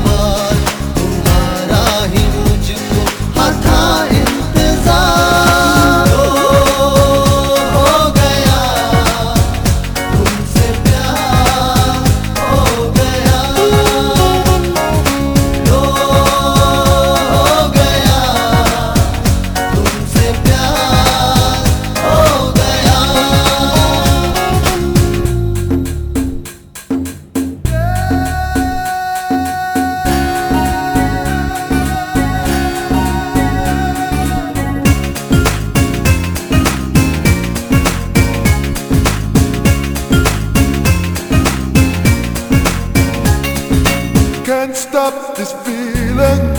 above. Stop this feeling.